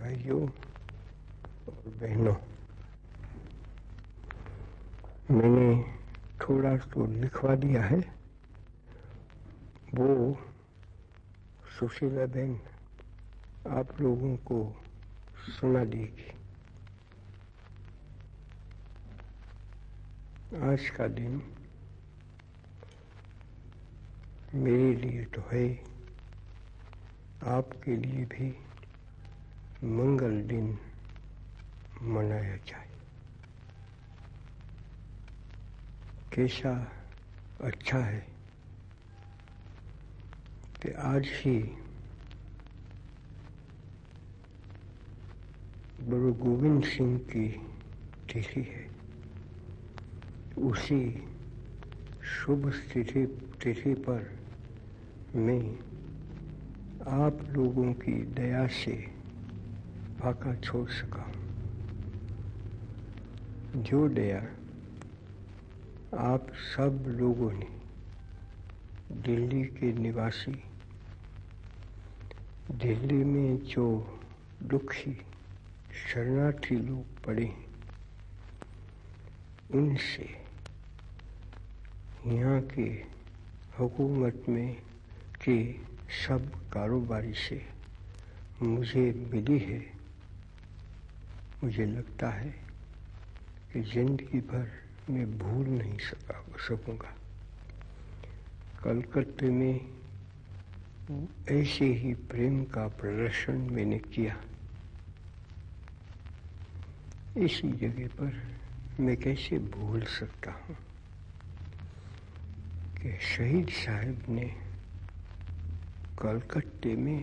भाइयों और बहनों, मैंने थोड़ा तो लिखवा दिया है। वो सुशीला बहन आप लोगों को सुना देगी। आज का दिन मेरे लिए तो है, आपके लिए भी मंगल दिन मनाया जाए। कैसा अच्छा है कि आज ही गुरु गोविंद सिंह की तिथि है। उसी शुभ स्थिति, तिथि पर मैं आप लोगों की दया से फाका छोड़ सका। जो दया आप सब लोगों ने दिल्ली के निवासी, दिल्ली में जो दुखी, शरणार्थी लोग पड़े उनसे यहाँ के हुकूमत में के सब कारोबारी से मुझे मिली है। मुझे लगता है कि ज़िंदगी भर मैं भूल नहीं सका सकूँगा कलकत्ते में ऐसे ही प्रेम का प्रदर्शन मैंने किया। इसी जगह पर मैं कैसे भूल सकता हूँ कि शहीद साहब ने कलकत्ते में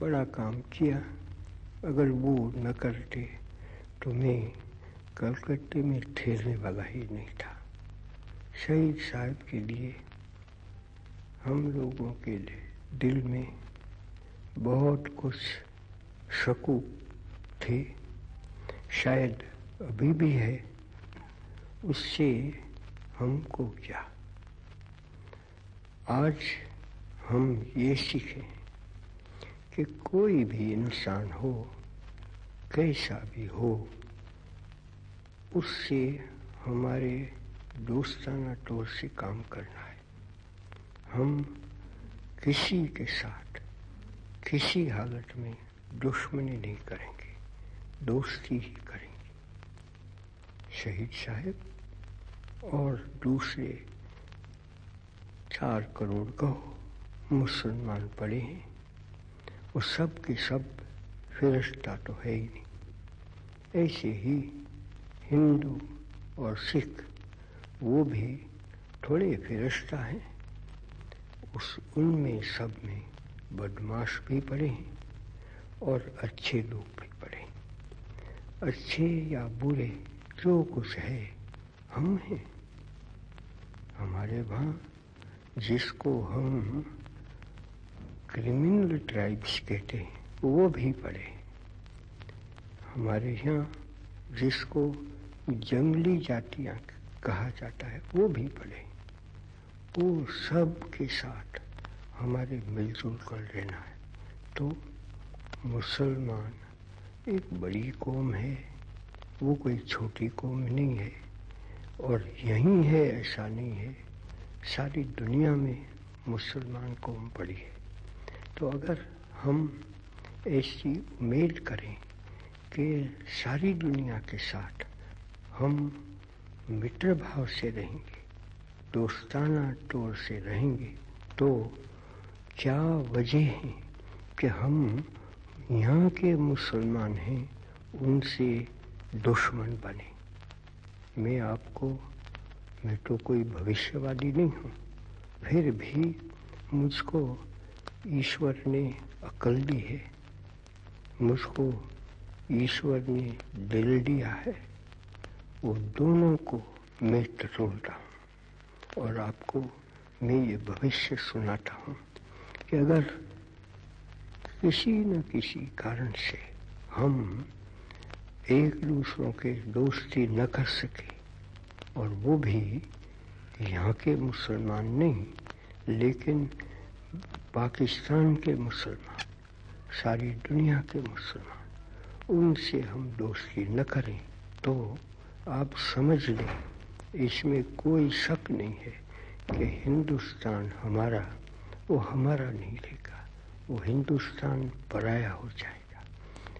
बड़ा काम किया अगर वो न करते तो मैं कलकत्ते में ठहरने वाला ही नहीं था। शहीद साहब के लिए हम लोगों के लिए दिल में बहुत कुछ शकु थे। शायद अभी भी है, उससे हमको क्या? आज हम ये सीखें कि कोई भी इंसान हो कैसा भी हो, उससे हमारे दोस्ताना तौर से काम करना है। हम किसी के साथ, किसी हालत में दुश्मनी नहीं करेंगे, दोस्ती ही करेंगे। शहीद साहब और दूसरे चार करोड़ कहो मुसलमान पड़े हैं, वो सब के सब फिरस्ता तो है ही नहीं। ऐसे ही हिंदू और सिख, वो भी थोड़े फिरस्ता हैं। उस उनमें सब में बदमाश भी पड़े हैं और अच्छे लोग भी पड़े अच्छे या बुरे, जो कुछ है, हम हैं। हमारे वहाँ जिसको हम क्रिमिनल ट्राइब्स कहते हैं, वो भी पढ़े हमारे यहाँ जिसको जंगली जातियाँ कहा जाता है, वो भी पढ़े। वो सब के साथ हमारे मिलजुल कर रहना है। तो मुसलमान एक बड़ी कौम है, वो कोई छोटी कौम नहीं है, और यही है, ऐसा नहीं है। सारी दुनिया में मुसलमान कौम पड़ी है। तो अगर हम ऐसी उम्मीद करें कि सारी दुनिया के साथ हम मित्र भाव से रहेंगे, दोस्ताना तौर से रहेंगे तो क्या वजह है कि हम यहाँ के मुसलमान हैं, उनसे दुश्मन बने? मैं आपको, मैं तो कोई भविष्यवादी नहीं हूँ। फिर भी मुझको ईश्वर ने अकल दी है। मुझको ईश्वर ने दिल दिया है, वो दोनों को मैं टटोलता हूँ और आपको मैं ये भविष्य सुनाता हूँ कि अगर किसी न किसी कारण से हम एक दूसरों के दोस्ती न कर सके और वो भी यहाँ के मुसलमान नहीं, लेकिन पाकिस्तान के मुसलमान, सारी दुनिया के मुसलमान। उनसे हम दोस्ती न करें तो आप समझ लें, इसमें कोई शक नहीं है कि हिंदुस्तान हमारा, वो हमारा नहीं रहेगा वो हिंदुस्तान पराया हो जाएगा,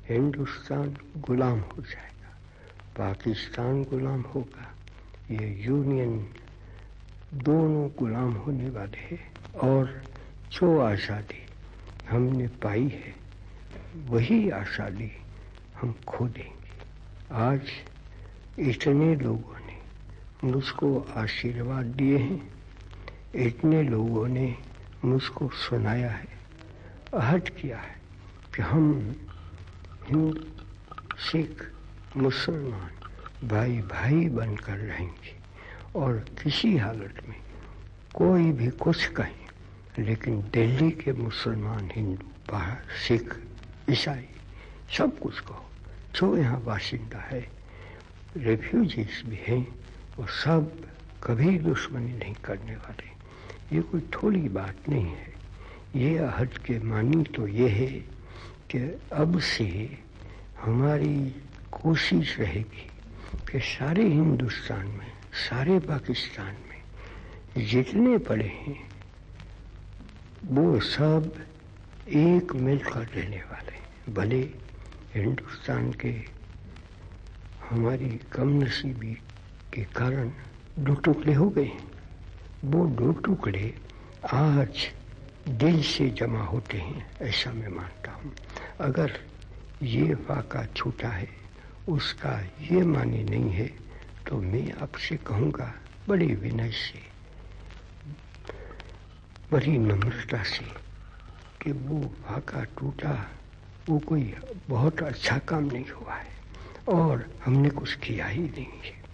हिंदुस्तान गुलाम हो जाएगा, पाकिस्तान गुलाम होगा, ये यूनियन दोनों गुलाम होने वाले हैं, और जो आज़ादी हमने पाई है, वही आज़ादी हम खो देंगे। आज इतने लोगों ने मुझको आशीर्वाद दिए हैं। इतने लोगों ने मुझको सुनाया है अहद किया है कि हम हिंदू, सिख, मुसलमान भाई भाई बनकर रहेंगे। और किसी हालत में कोई भी कुछ कहे, लेकिन दिल्ली के मुसलमान, हिंदू, बाहर, सिख, ईसाई सब कुछ कहो। जो यहाँ बाशिंदा है रेफ्यूजीज भी हैं वो सब कभी दुश्मनी नहीं करने वाले। ये कोई थोड़ी बात नहीं है। ये अहद के मानी तो ये है कि अब से हमारी कोशिश रहेगी कि सारे हिंदुस्तान में, सारे पाकिस्तान में जितने पड़े हैं, वो सब एक मिलकर रहने वाले, भले हिंदुस्तान के हमारी कम नसीबी के कारण दो टुकड़े हो गए वो दो टुकड़े आज दिल से जमा होते हैं, ऐसा मैं मानता हूँ। अगर ये फाका छूटा है, उसका ये माने नहीं है तो मैं आपसे कहूँगा, बड़े विनय से, बड़ी नम्रता से, कि वो फाका टूटा वो कोई बहुत अच्छा काम नहीं हुआ है और हमने कुछ किया ही नहीं है।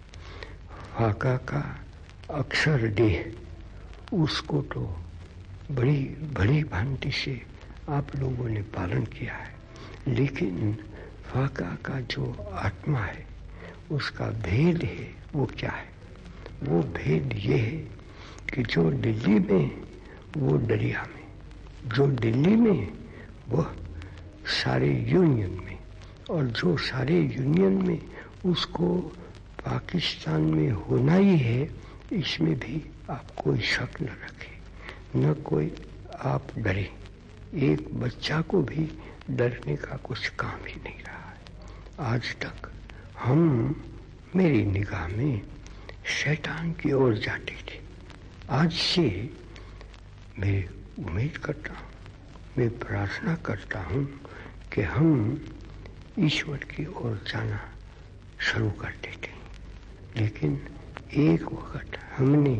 फाका का अक्षर देह, उसको तो बड़ी बड़ी भांति से आप लोगों ने पालन किया है। लेकिन फाका का जो आत्मा है, उसका भेद है, वो क्या है? वो भेद ये है कि जो दिल्ली में, वो दरिया में, जो दिल्ली में वो सारे यूनियन में, और जो सारे यूनियन में उसको पाकिस्तान में होना ही है, इसमें भी आप कोई शक न रखें, न कोई आप डरे। एक बच्चा को भी डरने का कुछ काम ही नहीं रहा है। आज तक हम मेरी निगाह में शैतान की ओर जाते थे। आज से मैं उम्मीद करता हूँ, मैं प्रार्थना करता हूँ कि हम ईश्वर की ओर जाना शुरू कर देते हैं। लेकिन एक वक्त हमने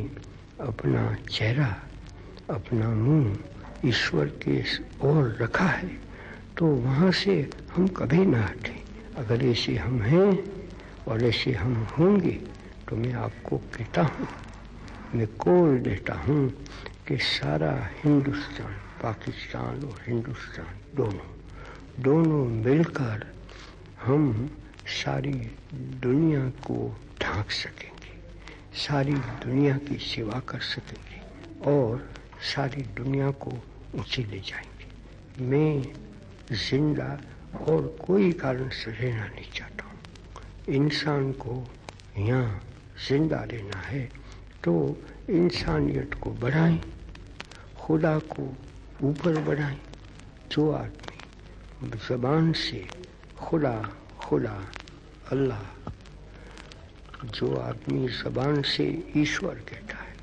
अपना चेहरा, अपना मुँह ईश्वर के ओर रखा है तो वहाँ से हम कभी ना हटें। अगर ऐसे हम हैं और ऐसे हम होंगे तो मैं आपको कहता हूँ, मैं कोल देता हूँ कि सारा हिंदुस्तान, पाकिस्तान और हिंदुस्तान दोनों दोनों मिलकर हम सारी दुनिया को ढांक सकेंगे, सारी दुनिया की सेवा कर सकेंगे और सारी दुनिया को ऊँचे ले जाएँगे। मैं ज़िंदा और कोई कारण से रहना नहीं चाहता हूँ। इंसान को यहाँ ज़िंदा रहना है तो इंसानियत को बढ़ाएँ, खुदा को ऊपर बढ़ाएँ जो आदमी जबान से खुदा खुदा अल्लाह, जो आदमी जबान से ईश्वर कहता है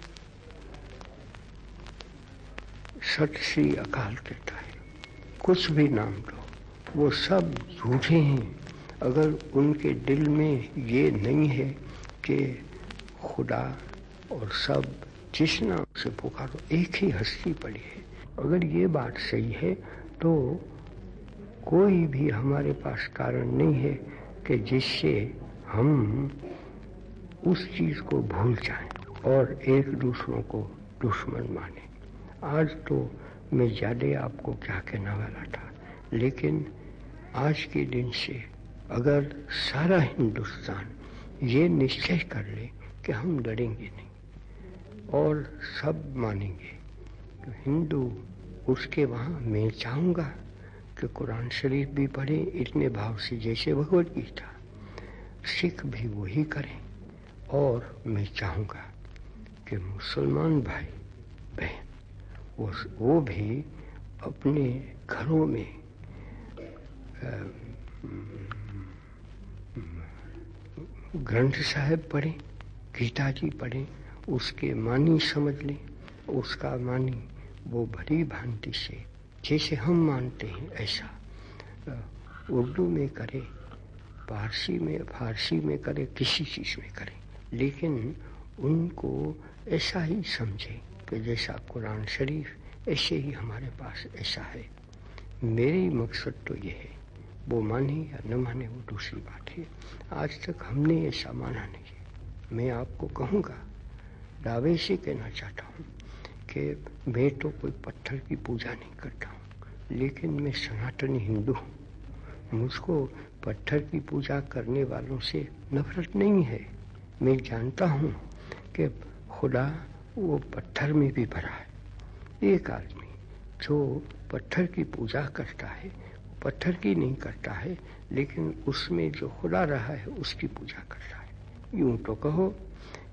सत श्री अकाल कहता है, कुछ भी नाम लो, वो सब झूठे हैं। अगर उनके दिल में ये नहीं है कि खुदा और सब जिस नाम से पुकारो, एक ही हस्ती पड़ी है। अगर ये बात सही है तो कोई भी हमारे पास कारण नहीं है कि जिससे हम उस चीज़ को भूल जाएँ और एक दूसरों को दुश्मन माने। आज तो मैं ज़्यादा आपको क्या कहने वाला था, लेकिन आज के दिन से अगर सारा हिंदुस्तान ये निश्चय कर ले कि हम डरेंगे नहीं और सब मानेंगे तो हिंदू उसके वहाँ मैं चाहूँगा कि कुरान शरीफ भी पढ़े, इतने भाव से जैसे भगवत गीता। सिख भी वही करें। और मैं चाहूँगा कि मुसलमान भाई, बहन, वो वो भी अपने घरों में ग्रंथ साहब पढ़ें, गीता जी पढ़ें, उसके मानी समझ लें, उसका मानी वो भरी भांति से जैसे हम मानते हैं ऐसा। उर्दू में करे फारसी में फारसी में करे, किसी चीज़ में करे, लेकिन उनको ऐसा ही समझे कि जैसा कुरान शरीफ ऐसे ही हमारे पास ऐसा है। मेरी मकसद तो ये है, वो माने या न माने वो दूसरी बात है। आज तक हमने ऐसा माना नहीं मैं आपको कहूँगा, दावे से कहना चाहता हूँ कि मैं तो कोई पत्थर की पूजा नहीं करता हूँ। लेकिन मैं सनातनी हिंदू हूँ। मुझको पत्थर की पूजा करने वालों से नफरत नहीं है। मैं जानता हूँ कि खुदा वो पत्थर में भी भरा है। एक आदमी जो पत्थर की पूजा करता है, पत्थर की नहीं करता है, लेकिन उसमें जो खुदा रहा है, उसकी पूजा करता है। यूँ तो कहो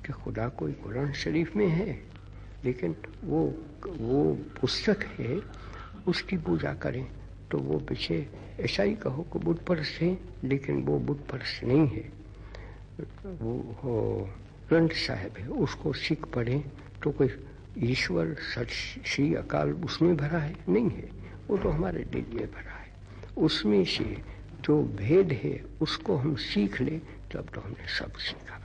कि खुदा कोई कुरान शरीफ में है। लेकिन वो वो पुस्तक है, उसकी पूजा करें तो वो पीछे ऐसा ही कहो कि बुद्ध परस्त है, लेकिन वो बुद्ध परस्त नहीं है। वो ग्रंथ साहब है, उसको सिख पढ़ें तो कोई ईश्वर सच श्री, अकाल, उसमें भरा है? नहीं है। वो तो हमारे दिल में भरा है। उसमें से जो भेद है, उसको हम सीख लें, तब तो हमने सब सीखा।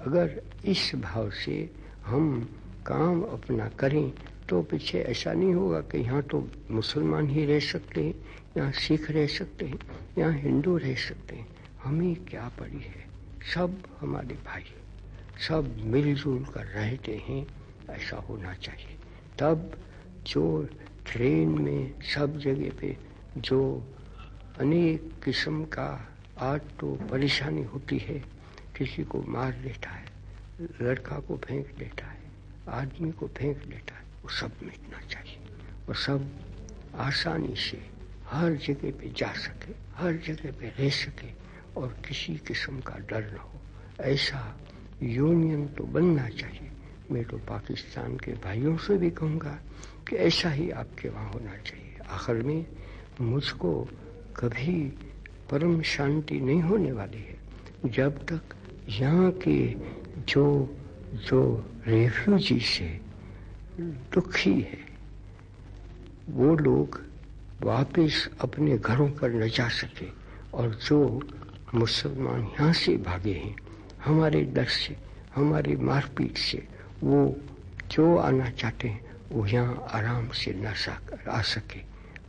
अगर इस भाव से हम काम अपना करें तो पीछे ऐसा नहीं होगा कि यहाँ तो मुसलमान ही रह सकते हैं, यहाँ सिख रह सकते हैं, यहाँ हिंदू रह सकते हैं। हमें क्या पड़ी है? सब हमारे भाई सब मिलजुल कर रहते हैं, ऐसा होना चाहिए। तब जो ट्रेन में, सब जगह पे जो अनेक किस्म का आज तो परेशानी होती है, किसी को मार देता है, लड़का को फेंक देता है आदमी को फेंक देता है। वो सब मिटना चाहिए। वो सब आसानी से हर जगह पे जा सके, हर जगह पे रह सके और किसी किस्म का डर न हो। ऐसा यूनियन तो बनना चाहिए। मैं तो पाकिस्तान के भाइयों से भी कहूँगा कि ऐसा ही आपके वहाँ होना चाहिए। आखिर में मुझको कभी परम शांति नहीं होने वाली है। जब तक यहाँ के जो जो रेफ्यूजी से दुखी है, वो लोग वापस अपने घरों पर न जा सके और जो मुसलमान यहाँ से भागे हैं, हमारे डर से, हमारी मारपीट से, वो जो आना चाहते हैं, वो यहाँ आराम से न आ सके।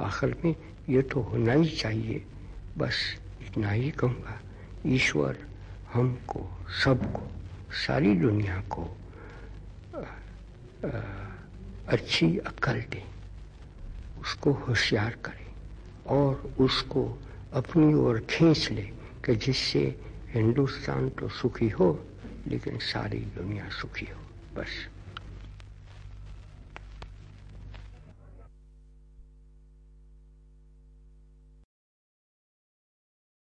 आखिर में ये तो होना ही चाहिए। बस इतना ही कहूँगा, ईश्वर हमको, सबको सारी दुनिया को अच्छी अक्ल दें, उसको होशियार करें और उसको अपनी ओर खींच ले कि जिससे हिंदुस्तान तो सुखी हो, लेकिन सारी दुनिया सुखी हो। बस।